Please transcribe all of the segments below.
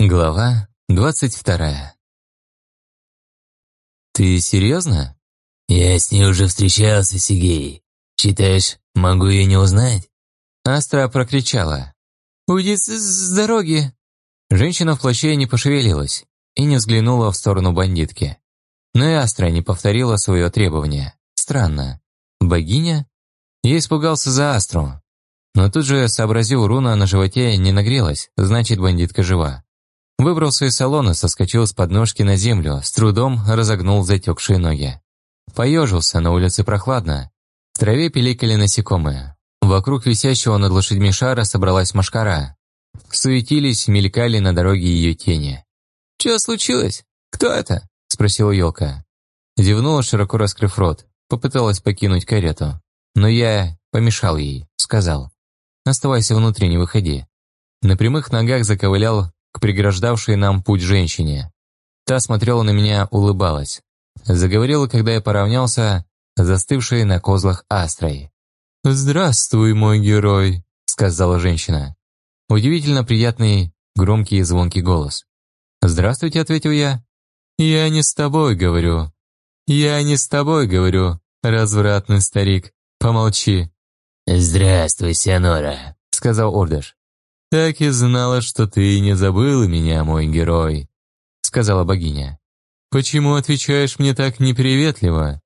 Глава двадцать вторая. «Ты серьезно?» «Я с ней уже встречался, Сигей. Считаешь, могу ее не узнать?» Астра прокричала. «Уйди с, с дороги!» Женщина в плаще не пошевелилась и не взглянула в сторону бандитки. Но и Астра не повторила свое требование. Странно. Богиня? Я испугался за Астру. Но тут же сообразил, руна на животе не нагрелась, значит, бандитка жива. Выбрался из салона, соскочил с подножки на землю, с трудом разогнул затекшие ноги. Поежился, на улице прохладно. В траве пиликали насекомые. Вокруг висящего над лошадьми шара собралась машкара. Суетились, мелькали на дороге ее тени. «Чего случилось? Кто это?» – спросила елка. Зевнула, широко раскрыв рот, попыталась покинуть карету. Но я помешал ей, сказал. «Оставайся внутри, не выходи». На прямых ногах заковылял преграждавшей нам путь женщине. Та смотрела на меня, улыбалась. Заговорила, когда я поравнялся, застывшей на козлах астрой. «Здравствуй, мой герой», — сказала женщина. Удивительно приятный, громкий и звонкий голос. «Здравствуйте», — ответил я. «Я не с тобой говорю. Я не с тобой говорю, развратный старик. Помолчи». «Здравствуй, Сианора», — сказал Ордыш. «Так и знала, что ты не забыл меня, мой герой», — сказала богиня. «Почему отвечаешь мне так неприветливо?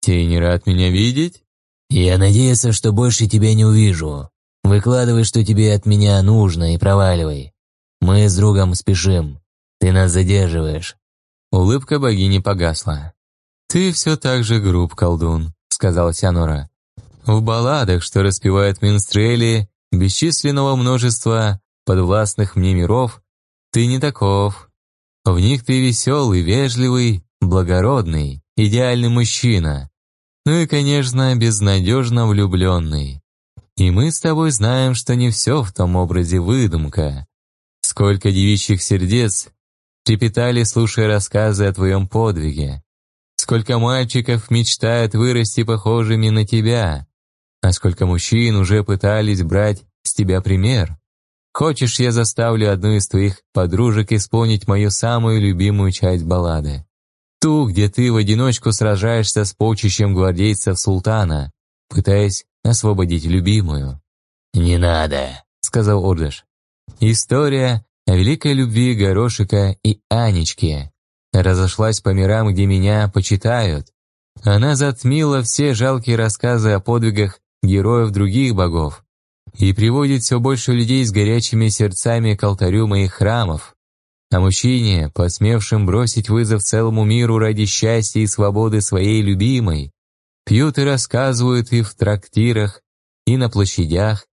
Ты не рад меня видеть?» «Я надеялся, что больше тебя не увижу. Выкладывай, что тебе от меня нужно, и проваливай. Мы с другом спешим. Ты нас задерживаешь». Улыбка богини погасла. «Ты все так же груб, колдун», — сказала Сианора. «В балладах, что распевают минстрели, бесчисленного множества подвластных мне миров, ты не таков. В них ты веселый, вежливый, благородный, идеальный мужчина. Ну и, конечно, безнадежно влюбленный. И мы с тобой знаем, что не все в том образе выдумка. Сколько девичьих сердец трепетали, слушая рассказы о твоем подвиге. Сколько мальчиков мечтают вырасти похожими на тебя а сколько мужчин уже пытались брать с тебя пример. Хочешь, я заставлю одну из твоих подружек исполнить мою самую любимую часть баллады? Ту, где ты в одиночку сражаешься с полчищем гвардейцев султана, пытаясь освободить любимую. «Не надо», — сказал Ордыш. История о великой любви Горошика и Анечки разошлась по мирам, где меня почитают. Она затмила все жалкие рассказы о подвигах героев других богов, и приводит все больше людей с горячими сердцами к алтарю моих храмов. А мужчине, посмевшим бросить вызов целому миру ради счастья и свободы своей любимой, пьют и рассказывают и в трактирах, и на площадях,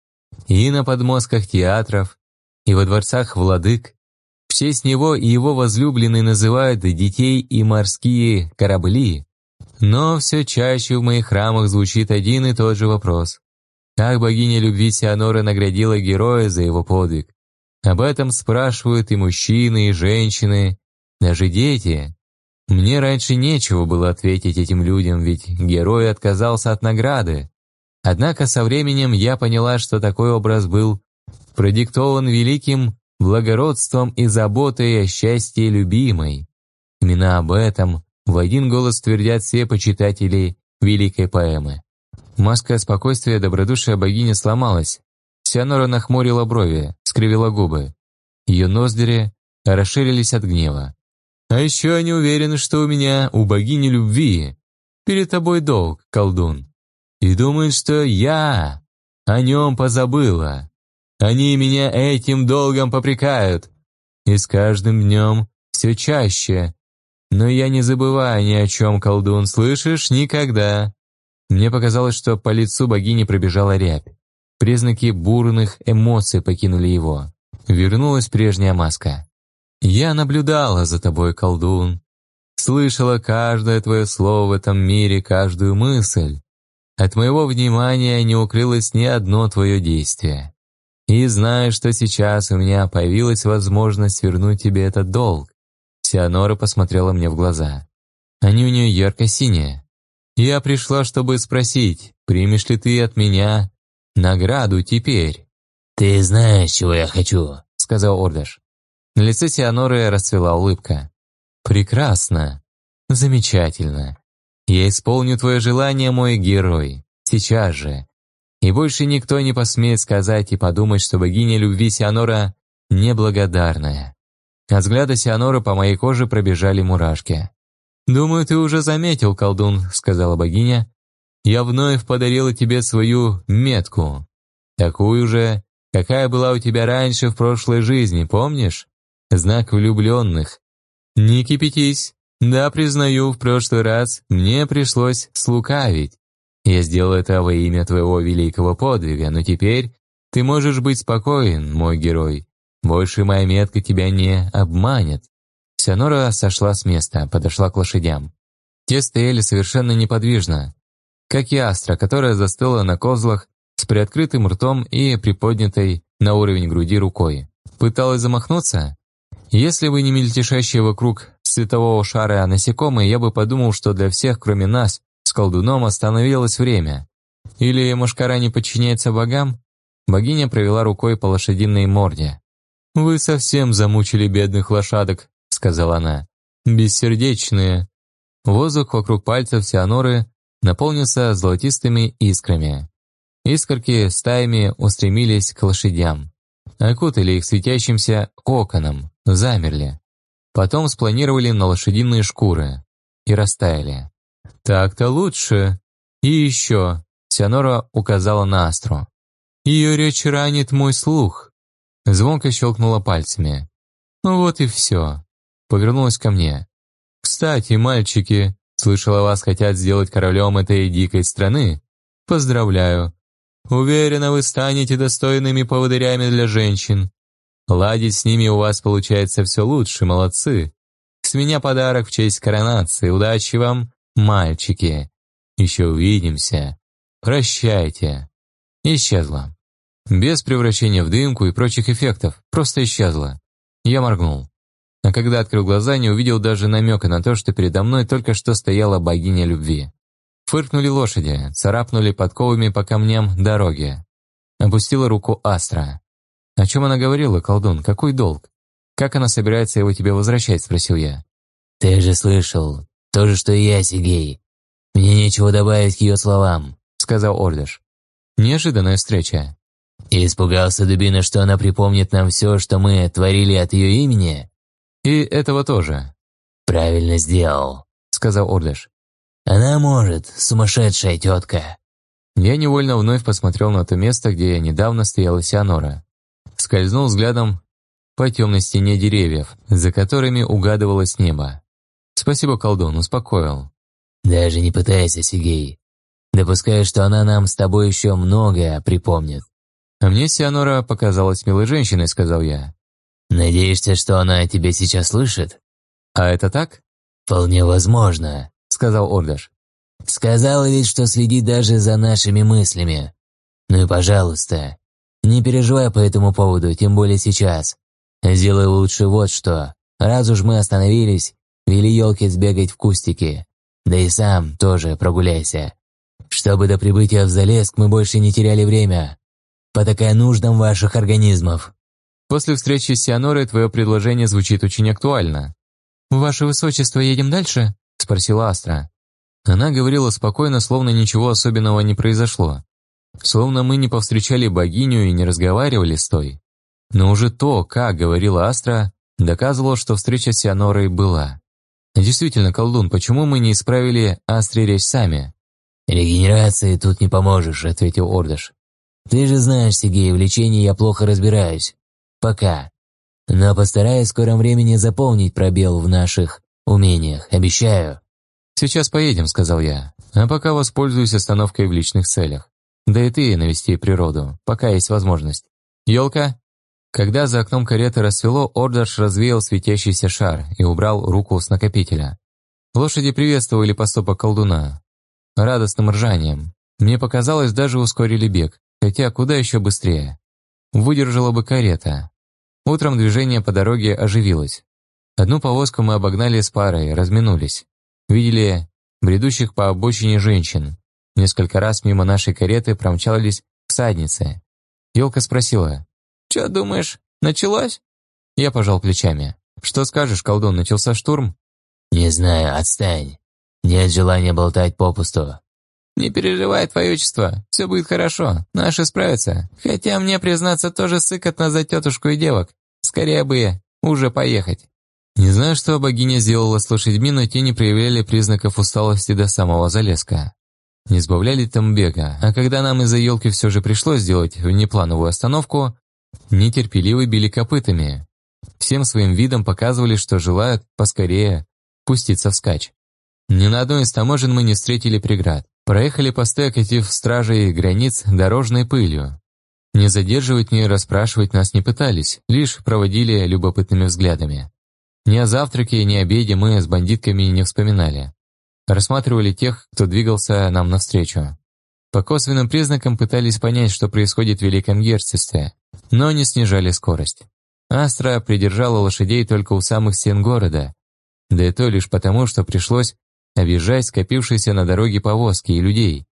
и на подмостках театров, и во дворцах владык. В честь него и его возлюбленной называют детей и морские корабли. Но все чаще в моих храмах звучит один и тот же вопрос. Как богиня любви Сианора наградила героя за его подвиг? Об этом спрашивают и мужчины, и женщины, даже дети. Мне раньше нечего было ответить этим людям, ведь герой отказался от награды. Однако со временем я поняла, что такой образ был продиктован великим благородством и заботой о счастье любимой. Именно об этом в один голос твердят все почитатели великой поэмы. Маска спокойствия добродушия богини сломалась. Сианора нахмурила брови, скривила губы. Ее ноздри расширились от гнева. «А еще они уверены, что у меня, у богини любви, перед тобой долг, колдун. И думают, что я о нем позабыла. Они меня этим долгом попрекают. И с каждым днем все чаще но я не забываю ни о чем, колдун, слышишь? Никогда. Мне показалось, что по лицу богини пробежала рябь. Признаки бурных эмоций покинули его. Вернулась прежняя маска. «Я наблюдала за тобой, колдун. Слышала каждое твое слово в этом мире, каждую мысль. От моего внимания не укрылось ни одно твое действие. И знаю, что сейчас у меня появилась возможность вернуть тебе этот долг. Сианора посмотрела мне в глаза. Они у нее ярко-синие. Я пришла, чтобы спросить, примешь ли ты от меня награду теперь? «Ты знаешь, чего я хочу», — сказал Ордаш. На лице Сианоры расцвела улыбка. «Прекрасно. Замечательно. Я исполню твое желание, мой герой. Сейчас же. И больше никто не посмеет сказать и подумать, что богиня любви Сианора неблагодарная. От взгляда Сианоры по моей коже пробежали мурашки. «Думаю, ты уже заметил, колдун», — сказала богиня. «Я вновь подарила тебе свою метку. Такую же, какая была у тебя раньше в прошлой жизни, помнишь? Знак влюбленных. Не кипятись. Да, признаю, в прошлый раз мне пришлось слукавить. Я сделал это во имя твоего великого подвига, но теперь ты можешь быть спокоен, мой герой. Больше моя метка тебя не обманет». Сианора сошла с места, подошла к лошадям. Те стояли совершенно неподвижно, как и Астра, которая застыла на козлах с приоткрытым ртом и приподнятой на уровень груди рукой. Пыталась замахнуться? Если бы не мельтешащие вокруг светового шара насекомые, я бы подумал, что для всех, кроме нас, с колдуном остановилось время. Или Машкара не подчиняется богам? Богиня провела рукой по лошадиной морде. «Вы совсем замучили бедных лошадок», — сказала она. «Бессердечные». Воздух вокруг пальцев Сианоры наполнился золотистыми искрами. Искорки стаями устремились к лошадям. Окутали их светящимся коконом, замерли. Потом спланировали на лошадиные шкуры и растаяли. «Так-то лучше. И еще», — Сианора указала на Астру. «Ее речь ранит мой слух. Звонко щелкнула пальцами. «Ну вот и все». Повернулась ко мне. «Кстати, мальчики, слышала, вас хотят сделать королем этой дикой страны? Поздравляю. Уверена, вы станете достойными поводырями для женщин. Ладить с ними у вас получается все лучше, молодцы. С меня подарок в честь коронации. Удачи вам, мальчики. Еще увидимся. Прощайте». Исчезла. Без превращения в дымку и прочих эффектов, просто исчезла. Я моргнул. А когда открыл глаза, не увидел даже намека на то, что передо мной только что стояла богиня любви. Фыркнули лошади, царапнули подковами по камням дороги. Опустила руку Астра. «О чем она говорила, колдун? Какой долг? Как она собирается его тебе возвращать?» – спросил я. «Ты же слышал. То же, что и я, Сигей. Мне нечего добавить к ее словам», – сказал Ордыш. Неожиданная встреча. И испугался Дубина, что она припомнит нам все, что мы творили от ее имени? И этого тоже. Правильно сделал, сказал Ордыш. Она может, сумасшедшая тетка. Я невольно вновь посмотрел на то место, где недавно стояла Сианора. Скользнул взглядом по темной стене деревьев, за которыми угадывалось небо. Спасибо, колдун, успокоил. Даже не пытайся, Сигей. Допускаю, что она нам с тобой еще многое припомнит. «А мне Сианора показалась милой женщиной», — сказал я. «Надеешься, что она тебя сейчас слышит?» «А это так?» «Вполне возможно», — сказал Ордаш. «Сказала ведь, что следит даже за нашими мыслями. Ну и пожалуйста, не переживай по этому поводу, тем более сейчас. Сделай лучше вот что. Раз уж мы остановились, вели елки сбегать в кустики. Да и сам тоже прогуляйся. Чтобы до прибытия в Залеск мы больше не теряли время потакая нуждам ваших организмов. После встречи с Сианорой твое предложение звучит очень актуально. «Ваше Высочество, едем дальше?» – спросила Астра. Она говорила спокойно, словно ничего особенного не произошло. Словно мы не повстречали богиню и не разговаривали с той. Но уже то, как говорила Астра, доказывало, что встреча с Сианорой была. Действительно, колдун, почему мы не исправили Астре речь сами? «Регенерации тут не поможешь», — ответил Ордыш. Ты же знаешь, Сергей, в лечении я плохо разбираюсь. Пока. Но постараюсь в скором времени заполнить пробел в наших умениях, обещаю». «Сейчас поедем», — сказал я. «А пока воспользуюсь остановкой в личных целях. Да и ты навести природу, пока есть возможность. Елка?» Когда за окном кареты расцвело, Ордаш развеял светящийся шар и убрал руку с накопителя. Лошади приветствовали поступок колдуна. Радостным ржанием. Мне показалось, даже ускорили бег. Хотя куда еще быстрее. Выдержала бы карета. Утром движение по дороге оживилось. Одну повозку мы обогнали с парой, разминулись. Видели бредущих по обочине женщин. Несколько раз мимо нашей кареты промчались всадницы. Елка спросила, «Че думаешь, началось?» Я пожал плечами. «Что скажешь, колдун, начался штурм?» «Не знаю, отстань. Нет желания болтать попусту». «Не переживай, твое отчество, все будет хорошо, наши справятся. Хотя мне, признаться, тоже сыкотно за тетушку и девок. Скорее бы уже поехать». Не знаю, что богиня сделала с лошадьми, но те не проявляли признаков усталости до самого залезка. Не сбавляли там бега, а когда нам из-за елки все же пришлось сделать внеплановую остановку, нетерпеливо били копытами. Всем своим видом показывали, что желают поскорее пуститься в скач. Ни на одной из таможен мы не встретили преград. Проехали посты, окатив стражей границ дорожной пылью. Не задерживать, ни расспрашивать нас не пытались, лишь проводили любопытными взглядами. Ни о завтраке, ни обеде мы с бандитками не вспоминали. Рассматривали тех, кто двигался нам навстречу. По косвенным признакам пытались понять, что происходит в Великом Герцогстве, но не снижали скорость. Астра придержала лошадей только у самых стен города, да и то лишь потому, что пришлось объезжать скопившиеся на дороге повозки и людей.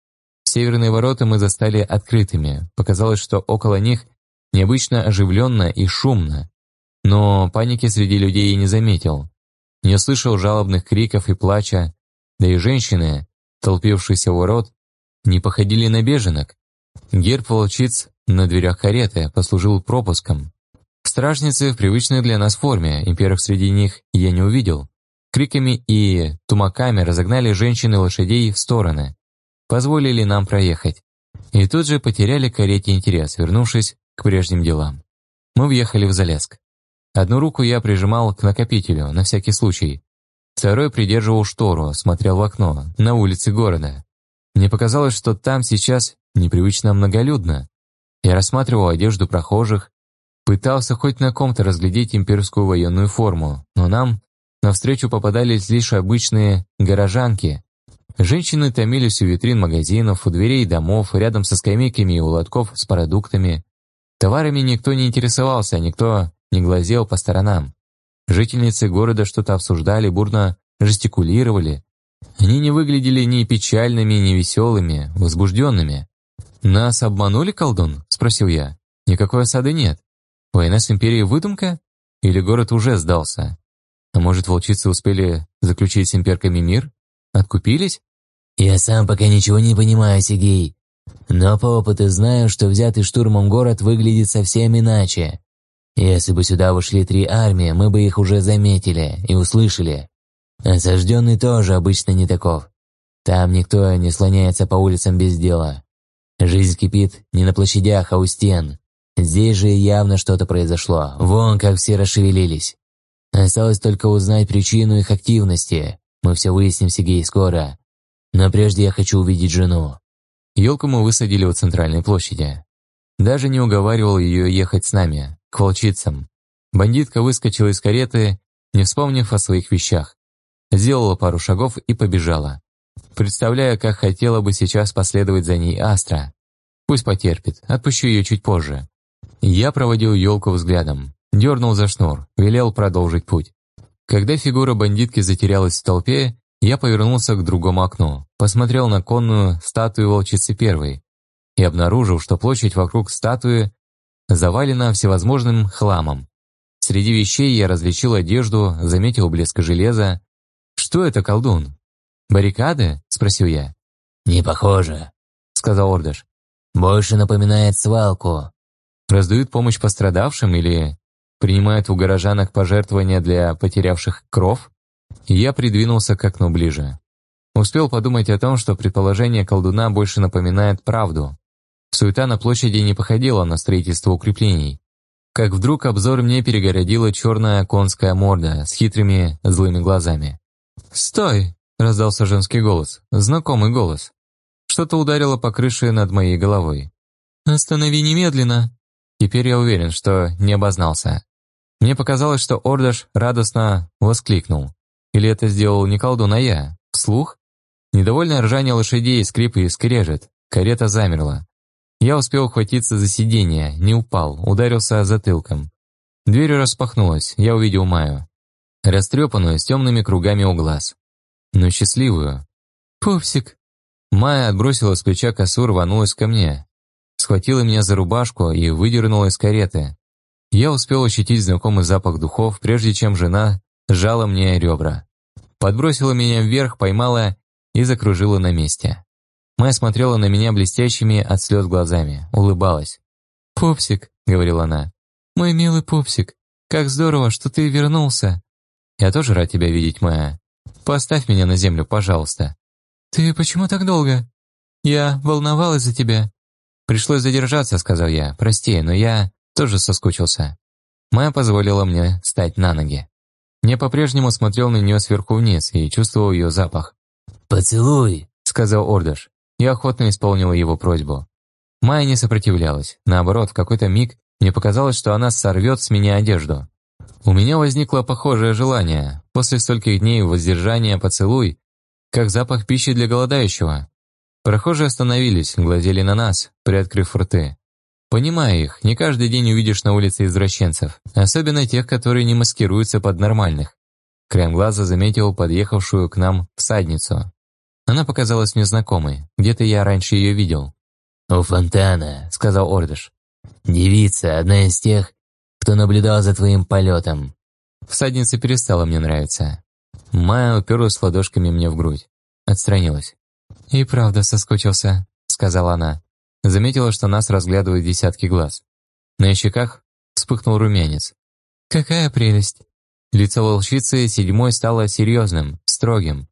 Северные ворота мы застали открытыми, показалось, что около них необычно оживленно и шумно, но паники среди людей я не заметил. Не услышал жалобных криков и плача, да и женщины, толпившиеся у ворот, не походили на беженок. Герб волчиц на дверях кареты послужил пропуском. Стражницы в привычной для нас форме, имперов среди них я не увидел. Криками и тумаками разогнали женщины лошадей в стороны. Позволили нам проехать. И тут же потеряли карете интерес, вернувшись к прежним делам. Мы въехали в Залеск. Одну руку я прижимал к накопителю, на всякий случай. Второй придерживал штору, смотрел в окно, на улице города. Мне показалось, что там сейчас непривычно многолюдно. Я рассматривал одежду прохожих, пытался хоть на ком-то разглядеть имперскую военную форму, но нам навстречу попадались лишь обычные горожанки. Женщины томились у витрин магазинов, у дверей домов, рядом со скамейками и у лотков с продуктами. Товарами никто не интересовался, никто не глазел по сторонам. Жительницы города что-то обсуждали, бурно жестикулировали. Они не выглядели ни печальными, ни веселыми, возбужденными. «Нас обманули, колдун?» – спросил я. «Никакой осады нет. Война с Империей выдумка? Или город уже сдался? А может, волчицы успели заключить с имперками мир? Откупились?» «Я сам пока ничего не понимаю, Сигей. Но по опыту знаю, что взятый штурмом город выглядит совсем иначе. Если бы сюда вошли три армии, мы бы их уже заметили и услышали. Осажденный тоже обычно не таков. Там никто не слоняется по улицам без дела. Жизнь кипит не на площадях, а у стен. Здесь же явно что-то произошло. Вон как все расшевелились. Осталось только узнать причину их активности. Мы все выясним, Сигей, скоро. Но прежде я хочу увидеть жену. Елку мы высадили у центральной площади. Даже не уговаривал ее ехать с нами к волчицам. Бандитка выскочила из кареты, не вспомнив о своих вещах. Сделала пару шагов и побежала. Представляя, как хотела бы сейчас последовать за ней Астра. Пусть потерпит, отпущу ее чуть позже. Я проводил елку взглядом, дернул за шнур, велел продолжить путь. Когда фигура бандитки затерялась в толпе, я повернулся к другому окну, посмотрел на конную статую волчицы первой и обнаружил, что площадь вокруг статуи завалена всевозможным хламом. Среди вещей я различил одежду, заметил блеск железа. «Что это, колдун? Баррикады?» – спросил я. «Не похоже», – сказал Ордыш. «Больше напоминает свалку». Раздают помощь пострадавшим или принимают у горожанок пожертвования для потерявших кров? Я придвинулся к окну ближе. Успел подумать о том, что предположение колдуна больше напоминает правду. Суета на площади не походила на строительство укреплений. Как вдруг обзор мне перегородила черная конская морда с хитрыми злыми глазами. «Стой!» – раздался женский голос, знакомый голос. Что-то ударило по крыше над моей головой. «Останови немедленно!» Теперь я уверен, что не обознался. Мне показалось, что Ордаш радостно воскликнул. Или это сделал не колдун, а я? Вслух? Недовольное ржание лошадей, скрип и скрежет. Карета замерла. Я успел ухватиться за сиденье, не упал, ударился затылком. Дверь распахнулась, я увидел Маю. Растрепанную, с темными кругами у глаз. Но счастливую. «Пупсик!» Майя отбросила с плеча косу, рванулась ко мне. Схватила меня за рубашку и выдернула из кареты. Я успел ощутить знакомый запах духов, прежде чем жена сжала мне ребра. Подбросила меня вверх, поймала и закружила на месте. Майя смотрела на меня блестящими от слез глазами, улыбалась. «Пупсик», — говорила она, — «мой милый пупсик, как здорово, что ты вернулся». «Я тоже рад тебя видеть, Майя. Поставь меня на землю, пожалуйста». «Ты почему так долго?» «Я волновалась за тебя». «Пришлось задержаться», — сказал я. «Прости, но я тоже соскучился». Майя позволила мне встать на ноги. Я по-прежнему смотрел на нее сверху вниз и чувствовал ее запах. «Поцелуй», — сказал Ордаш. Я охотно исполнила его просьбу. Майя не сопротивлялась. Наоборот, в какой-то миг мне показалось, что она сорвет с меня одежду. У меня возникло похожее желание. После стольких дней воздержания поцелуй, как запах пищи для голодающего. Прохожие остановились, глазели на нас, приоткрыв рты. Понимаю их, не каждый день увидишь на улице извращенцев, особенно тех, которые не маскируются под нормальных. Краем глаза заметил подъехавшую к нам всадницу. Она показалась мне знакомой, где-то я раньше ее видел. «У фонтана», — сказал Ордыш. «Девица, одна из тех, кто наблюдал за твоим полетом». Всадница перестала мне нравиться. Майя уперлась ладошками мне в грудь. Отстранилась. «И правда соскучился», — сказала она. Заметила, что нас разглядывают десятки глаз. На щеках вспыхнул румянец. «Какая прелесть!» Лицо волчицы седьмой стало серьезным, строгим,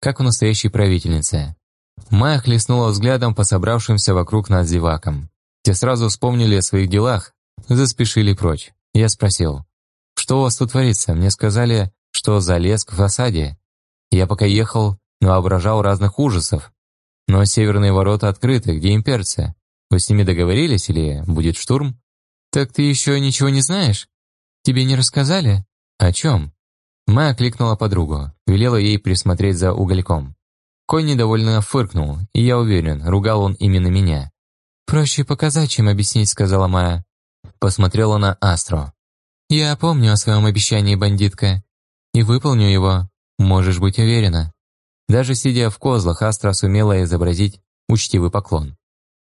как у настоящей правительницы. Майя хлестнула взглядом по собравшимся вокруг нас зевакам. Те сразу вспомнили о своих делах, заспешили прочь. Я спросил, «Что у вас тут творится?» Мне сказали, что залез к фасаде. Я пока ехал, воображал разных ужасов, но северные ворота открыты, где имперцы? Вы с ними договорились или будет штурм? Так ты еще ничего не знаешь? Тебе не рассказали? О чем? Майя кликнула подругу, велела ей присмотреть за угольком. Конь недовольно фыркнул, и я уверен, ругал он именно меня. «Проще показать, чем объяснить», — сказала Майя. Посмотрела на Астро. «Я помню о своем обещании, бандитка, и выполню его, можешь быть уверена». Даже сидя в козлах, Астра сумела изобразить учтивый поклон.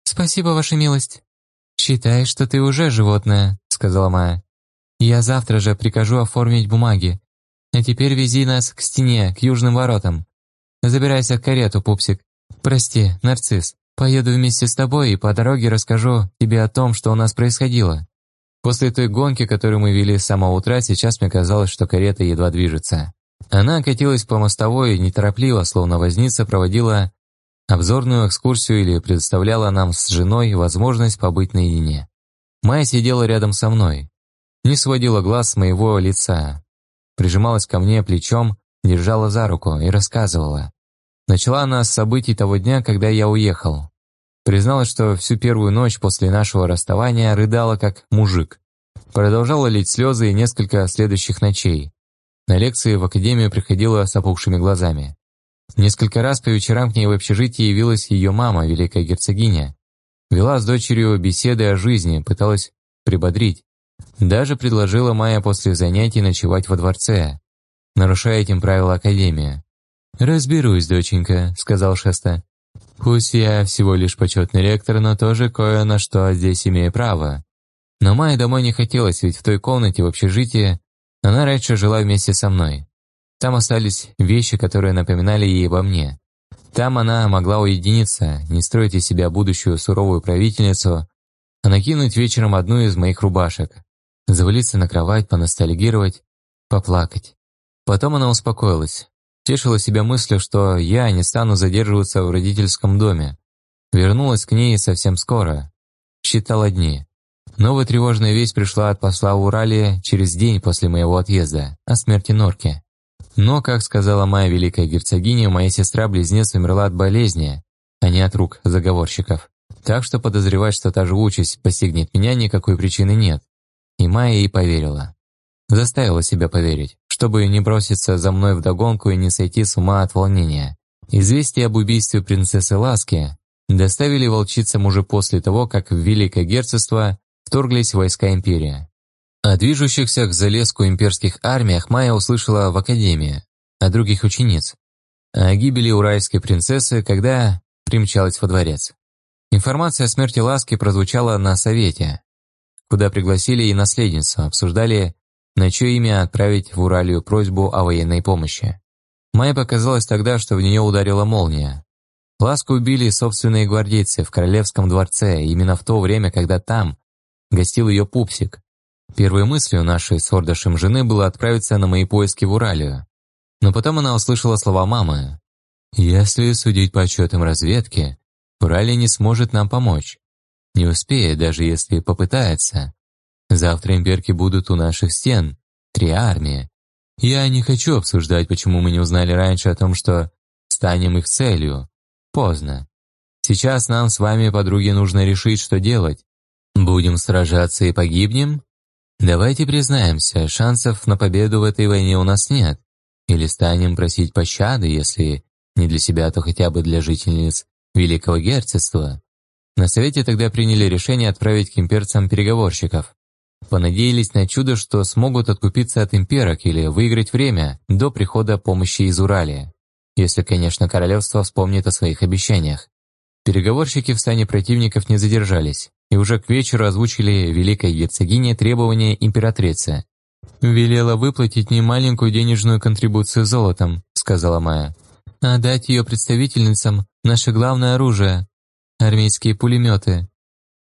«Спасибо, ваша милость». «Считай, что ты уже животное», — сказала Майя. «Я завтра же прикажу оформить бумаги. А теперь вези нас к стене, к южным воротам. Забирайся в карету, пупсик. Прости, нарцисс. Поеду вместе с тобой и по дороге расскажу тебе о том, что у нас происходило». После той гонки, которую мы вели с самого утра, сейчас мне казалось, что карета едва движется. Она катилась по мостовой неторопливо, словно возница проводила обзорную экскурсию или предоставляла нам с женой возможность побыть наедине. Майя сидела рядом со мной, не сводила глаз с моего лица, прижималась ко мне плечом, держала за руку и рассказывала. Начала она с событий того дня, когда я уехал. Призналась, что всю первую ночь после нашего расставания рыдала как мужик. Продолжала лить слезы и несколько следующих ночей. На лекции в академию приходила с опухшими глазами. Несколько раз по вечерам к ней в общежитии явилась ее мама, великая герцогиня. Вела с дочерью беседы о жизни, пыталась прибодрить. Даже предложила Майя после занятий ночевать во дворце, нарушая этим правила Академии. «Разберусь, доченька», — сказал Шеста. «Пусть я всего лишь почетный ректор, но тоже кое на что здесь имею право». Но Майе домой не хотелось, ведь в той комнате в общежитии она раньше жила вместе со мной. Там остались вещи, которые напоминали ей обо мне. Там она могла уединиться, не строить из себя будущую суровую правительницу, а накинуть вечером одну из моих рубашек, завалиться на кровать, поностальгировать, поплакать. Потом она успокоилась, тешила себя мыслью, что я не стану задерживаться в родительском доме. Вернулась к ней совсем скоро. Считала дни. Новая тревожная весть пришла от посла Урале через день после моего отъезда, о смерти Норки. Но, как сказала моя великая герцогиня, моя сестра-близнец умерла от болезни, а не от рук заговорщиков. Так что подозревать, что та же участь постигнет меня, никакой причины нет. И Майя ей поверила. Заставила себя поверить, чтобы не броситься за мной вдогонку и не сойти с ума от волнения. Известие об убийстве принцессы Ласки доставили волчицам уже после того, как в Великое Герцогство вторглись войска империи. О движущихся к Залеску имперских армиях Майя услышала в академии, от других учениц, о гибели уральской принцессы, когда примчалась во дворец. Информация о смерти Ласки прозвучала на совете. куда пригласили и наследницу, обсуждали, на чье имя отправить в Уралию просьбу о военной помощи. Майе показалось тогда, что в нее ударила молния. Ласку убили собственные гвардейцы в королевском дворце, именно в то время, когда там гостил ее пупсик. Первой мыслью нашей с Ордашем жены было отправиться на мои поиски в Уралию. Но потом она услышала слова мамы. «Если судить по отчетам разведки, Уралия не сможет нам помочь. Не успеет, даже если попытается. Завтра имперки будут у наших стен, три армии. Я не хочу обсуждать, почему мы не узнали раньше о том, что станем их целью. Поздно. Сейчас нам с вами, подруги, нужно решить, что делать. Будем сражаться и погибнем? Давайте признаемся, шансов на победу в этой войне у нас нет. Или станем просить пощады, если не для себя, то хотя бы для жительниц Великого Герцогства. На совете тогда приняли решение отправить к имперцам переговорщиков. Понадеялись на чудо, что смогут откупиться от имперок или выиграть время до прихода помощи из Уралия. Если, конечно, королевство вспомнит о своих обещаниях. Переговорщики в стане противников не задержались, и уже к вечеру озвучили великой герцогине требования императрицы. «Велела выплатить немаленькую денежную контрибуцию золотом», — сказала Майя. «А дать ее представительницам наше главное оружие армейские пулеметы,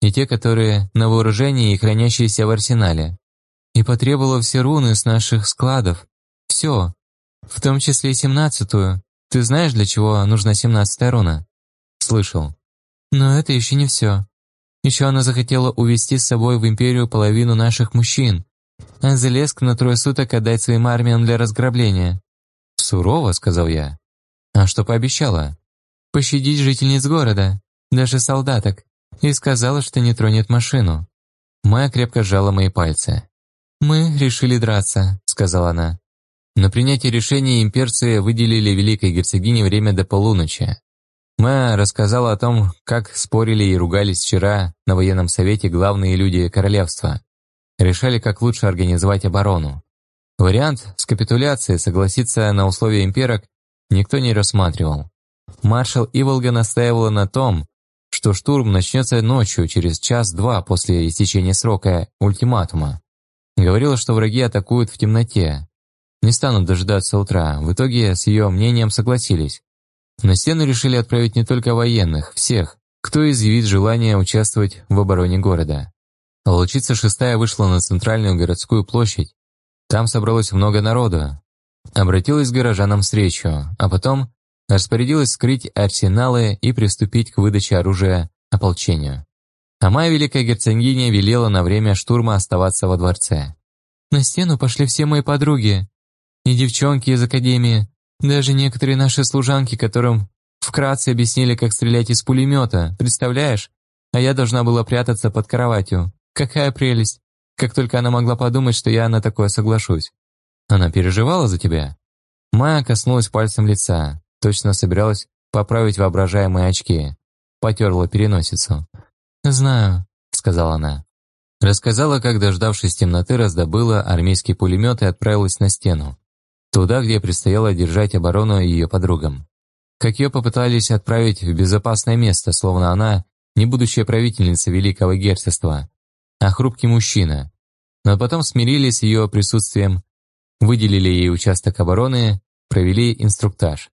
и те, которые на вооружении и хранящиеся в арсенале. И потребовала все руны с наших складов. Все. В том числе и семнадцатую. Ты знаешь, для чего нужна семнадцатая руна? Слышал. Но это еще не все. Еще она захотела увести с собой в Империю половину наших мужчин, а Зелеск на трое суток отдать своим армиям для разграбления. «Сурово», — сказал я. «А что пообещала?» «Пощадить жительниц города даже солдаток, и сказала, что не тронет машину. Майя крепко сжала мои пальцы. «Мы решили драться», — сказала она. На принятие решения имперцы выделили великой герцогине время до полуночи. Майя рассказала о том, как спорили и ругались вчера на военном совете главные люди королевства. Решали, как лучше организовать оборону. Вариант с капитуляцией согласиться на условия имперок никто не рассматривал. Маршал Иволга настаивала на том, что штурм начнется ночью, через час-два после истечения срока ультиматума. Говорила, что враги атакуют в темноте. Не станут дожидаться утра. В итоге с ее мнением согласились. На стену решили отправить не только военных, всех, кто изъявит желание участвовать в обороне города. Волчица шестая вышла на центральную городскую площадь. Там собралось много народу. Обратилась к горожанам речью, а потом распорядилась скрыть арсеналы и приступить к выдаче оружия ополчению. А моя великая герцогиня велела на время штурма оставаться во дворце. На стену пошли все мои подруги, и девчонки из академии, даже некоторые наши служанки, которым вкратце объяснили, как стрелять из пулемета, представляешь? А я должна была прятаться под кроватью. Какая прелесть! Как только она могла подумать, что я на такое соглашусь. Она переживала за тебя? Майя коснулась пальцем лица. Точно собиралась поправить воображаемые очки. Потерла переносицу. «Знаю», — сказала она. Рассказала, как, дождавшись темноты, раздобыла армейский пулемет и отправилась на стену. Туда, где предстояло держать оборону ее подругам. Как ее попытались отправить в безопасное место, словно она не будущая правительница Великого Герцогства, а хрупкий мужчина. Но потом смирились с ее присутствием, выделили ей участок обороны, провели инструктаж.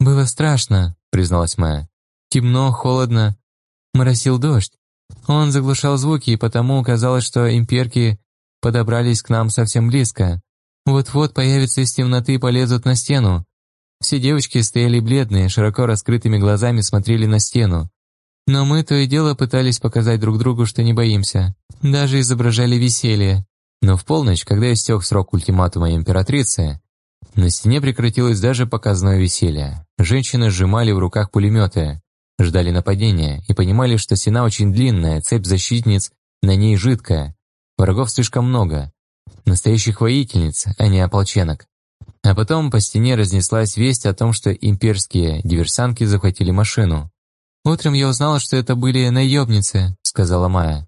«Было страшно», — призналась Майя. «Темно, холодно. Моросил дождь. Он заглушал звуки, и потому казалось, что имперки подобрались к нам совсем близко. Вот-вот появятся из темноты и полезут на стену. Все девочки стояли бледные, широко раскрытыми глазами смотрели на стену. Но мы то и дело пытались показать друг другу, что не боимся. Даже изображали веселье. Но в полночь, когда истек срок ультиматума императрицы, на стене прекратилось даже показное веселье. Женщины сжимали в руках пулеметы, ждали нападения и понимали, что стена очень длинная, цепь защитниц на ней жидкая. Врагов слишком много. Настоящих воительниц, а не ополченок. А потом по стене разнеслась весть о том, что имперские диверсантки захватили машину. «Утром я узнала, что это были наемницы», — сказала Майя.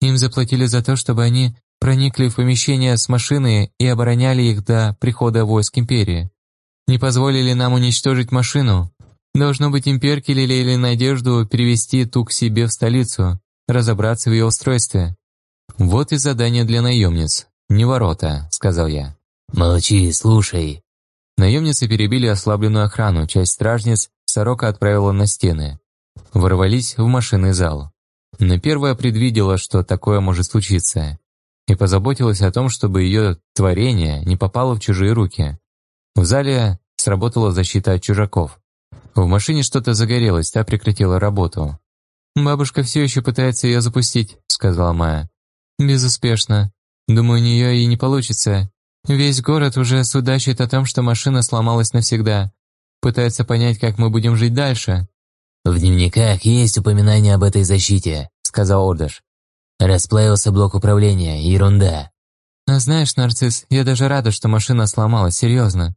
«Им заплатили за то, чтобы они проникли в помещение с машины и обороняли их до прихода войск Империи. Не позволили нам уничтожить машину. Должно быть, имперки лелеяли надежду перевести ту к себе в столицу, разобраться в ее устройстве. «Вот и задание для наемниц. Не ворота», — сказал я. «Молчи, слушай». Наемницы перебили ослабленную охрану, часть стражниц сорока отправила на стены. Ворвались в машинный зал. Но первая предвидела, что такое может случиться, и позаботилась о том, чтобы ее творение не попало в чужие руки. В зале сработала защита от чужаков. В машине что-то загорелось, та прекратила работу. «Бабушка все еще пытается ее запустить», — сказала Майя. «Безуспешно. Думаю, у нее и не получится. Весь город уже судачит о том, что машина сломалась навсегда. Пытается понять, как мы будем жить дальше». «В дневниках есть упоминание об этой защите», — сказал Ордыш. «Расплавился блок управления, ерунда». «А знаешь, Нарцисс, я даже рада, что машина сломалась, серьезно.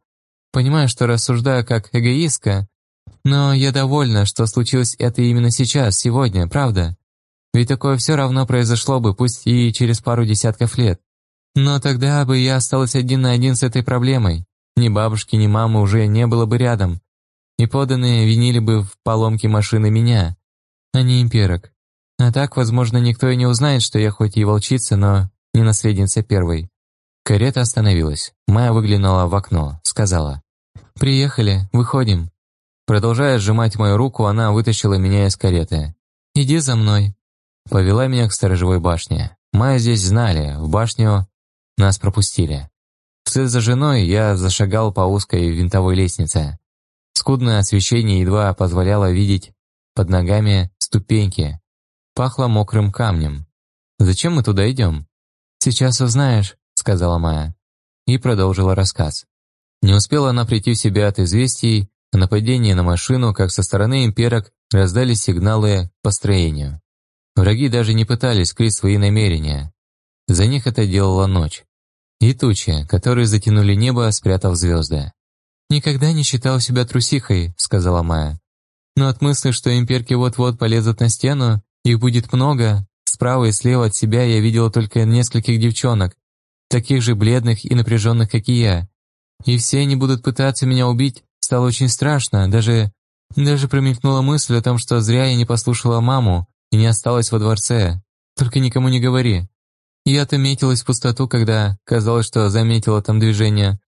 Понимаю, что рассуждаю как эгоистка, но я довольна, что случилось это именно сейчас, сегодня, правда? Ведь такое все равно произошло бы, пусть и через пару десятков лет. Но тогда бы я осталась один на один с этой проблемой. Ни бабушки, ни мамы уже не было бы рядом. И поданные винили бы в поломке машины меня, а не имперок. А так, возможно, никто и не узнает, что я хоть и волчица, но не наследница первой. Карета остановилась. Майя выглянула в окно, сказала. «Приехали, выходим». Продолжая сжимать мою руку, она вытащила меня из кареты. «Иди за мной». Повела меня к сторожевой башне. Майя здесь знали, в башню нас пропустили. Вслед за женой я зашагал по узкой винтовой лестнице. Скудное освещение едва позволяло видеть под ногами ступеньки. Пахло мокрым камнем. «Зачем мы туда идем?» «Сейчас узнаешь», — сказала Майя. И продолжила рассказ. Не успела она прийти в себя от известий о нападении на машину, как со стороны имперок раздались сигналы к построению. Враги даже не пытались скрыть свои намерения. За них это делала ночь. И тучи, которые затянули небо, спрятав звезды. «Никогда не считал себя трусихой», — сказала Майя. «Но от мысли, что имперки вот-вот полезут на стену, их будет много, справа и слева от себя я видела только нескольких девчонок, таких же бледных и напряженных, как и я. И все они будут пытаться меня убить, стало очень страшно, даже... Даже промелькнула мысль о том, что зря я не послушала маму и не осталась во дворце. Только никому не говори. Я-то метилась в пустоту, когда казалось, что заметила там движение,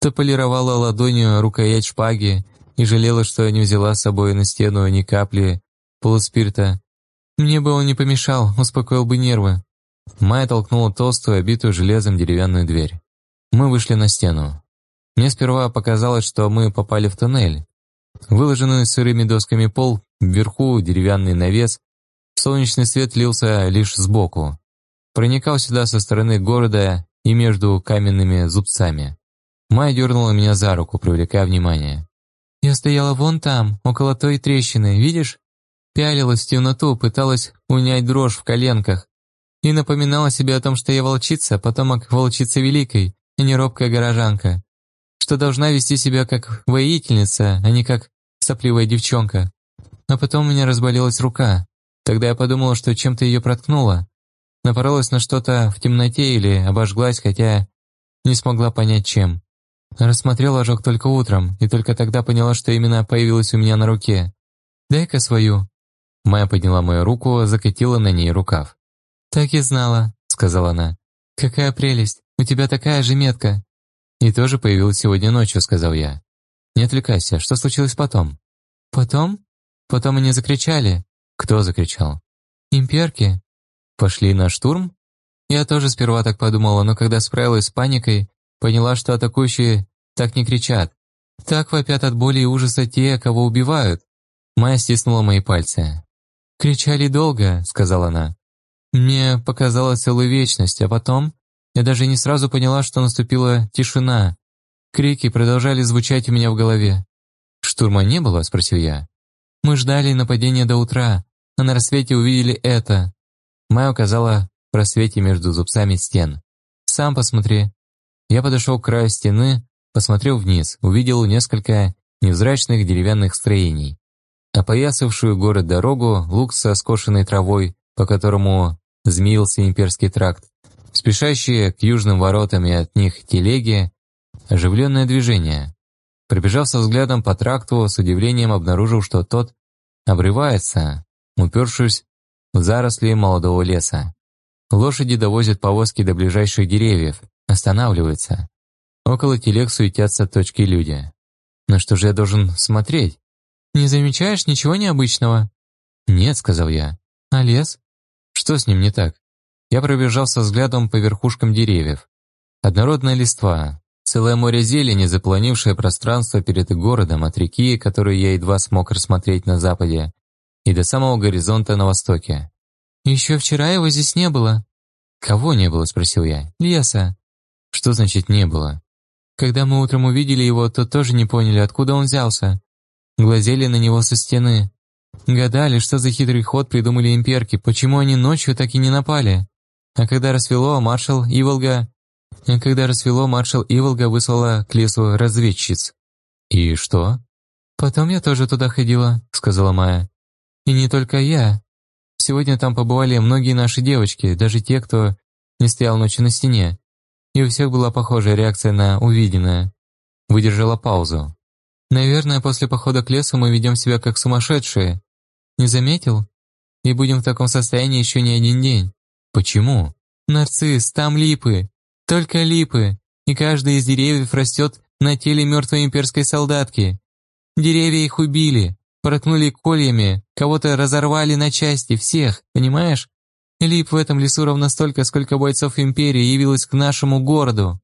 то полировала ладонью рукоять шпаги и жалела, что не взяла с собой на стену ни капли полуспирта. Мне бы он не помешал, успокоил бы нервы. Майя толкнула толстую, обитую железом деревянную дверь. Мы вышли на стену. Мне сперва показалось, что мы попали в тоннель. Выложенный сырыми досками пол, вверху деревянный навес, солнечный свет лился лишь сбоку. Проникал сюда со стороны города и между каменными зубцами. Майя дернула меня за руку, привлекая внимание. «Я стояла вон там, около той трещины, видишь? Пялилась в темноту, пыталась унять дрожь в коленках. И напоминала себе о том, что я волчица, потомок волчицы великой, а не робкая горожанка. Что должна вести себя как воительница, а не как сопливая девчонка. А потом у меня разболелась рука. Тогда я подумала, что чем-то ее проткнула. Напоролась на что-то в темноте или обожглась, хотя не смогла понять чем. Рассмотрела ожог только утром, и только тогда поняла, что именно появилась у меня на руке. «Дай-ка свою». Майя подняла мою руку, закатила на ней рукав. «Так и знала», — сказала она. «Какая прелесть! У тебя такая же метка!» «И тоже появилась сегодня ночью», — сказал я. «Не отвлекайся, что случилось потом?» «Потом?» «Потом они закричали». «Кто закричал?» «Имперки». «Пошли на штурм?» Я тоже сперва так подумала, но когда справилась с паникой, Поняла, что атакующие так не кричат. Так вопят от боли и ужаса те, кого убивают. Майя стиснула мои пальцы. «Кричали долго», — сказала она. «Мне показалось целую вечность, а потом я даже не сразу поняла, что наступила тишина. Крики продолжали звучать у меня в голове. «Штурма не было?» — спросил я. «Мы ждали нападения до утра, а на рассвете увидели это». Майя указала в просвете между зубцами стен. «Сам посмотри, я подошел к краю стены, посмотрел вниз, увидел несколько невзрачных деревянных строений. Опоясавшую город дорогу, луг со скошенной травой, по которому змеился имперский тракт, спешащие к южным воротам и от них телеги, оживленное движение. Пробежался взглядом по тракту, с удивлением обнаружил, что тот обрывается, упершись в заросли молодого леса. Лошади довозят повозки до ближайших деревьев, останавливаются. Около телег суетятся точки люди. На что же я должен смотреть? «Не замечаешь ничего необычного?» «Нет», — сказал я. «А лес?» «Что с ним не так?» Я пробежался взглядом по верхушкам деревьев. Однородная листва, целое море зелени, заполонившее пространство перед городом от реки, которую я едва смог рассмотреть на западе, и до самого горизонта на востоке. «Еще вчера его здесь не было». «Кого не было?» – спросил я. «Леса». «Что значит «не было»?» «Когда мы утром увидели его, то тоже не поняли, откуда он взялся. Глазели на него со стены. Гадали, что за хитрый ход придумали имперки, почему они ночью так и не напали. А когда рассвело, маршал Иволга... А когда рассвело, маршал Иволга выслала к лесу разведчиц. «И что?» «Потом я тоже туда ходила», — сказала Майя. «И не только я. Сегодня там побывали многие наши девочки, даже те, кто не стоял ночью на стене. И у всех была похожая реакция на увиденное. Выдержала паузу. Наверное, после похода к лесу мы ведем себя как сумасшедшие. Не заметил? И будем в таком состоянии еще не один день. Почему? Нарцисс, там липы. Только липы. И каждый из деревьев растет на теле мертвой имперской солдатки. Деревья их убили, проткнули кольями, кого-то разорвали на части, всех, понимаешь? Лип в этом лесу ровно столько, сколько бойцов империи явилось к нашему городу.